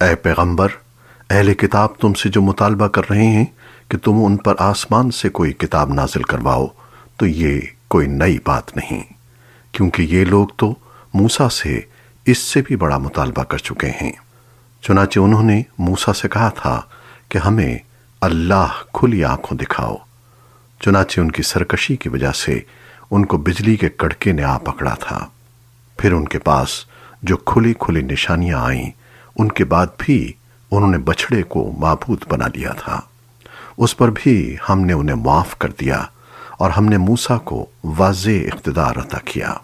اے پیغمبر، اہل کتاب تم سے جو مطالبہ کر رہے ہیں کہ تم ان پر آسمان سے کوئی کتاب نازل کرواؤ، تو یہ کوئی نئی بات نہیں۔ کیونکہ یہ لوگ تو موسیٰ سے اس سے بھی بڑا مطالبہ کر چکے ہیں۔ چنانچہ انہوں نے موسیٰ سے کہا تھا کہ ہمیں اللہ کھلی آنکھوں دکھاؤ۔ چنانچہ ان کی سرکشی کی وجہ سے ان کو بجلی کے کڑکے نے آ پکڑا تھا۔ پھر ان کے پاس جو کھلی کھلی نشانیاں آئیں ان کے بعد بھی انہوں نے بچڑے کو معبود بنا لیا تھا۔ اس پر بھی ہم نے انہیں معاف کر دیا اور ہم نے موسیٰ کو واضح اقتدار عطا کیا۔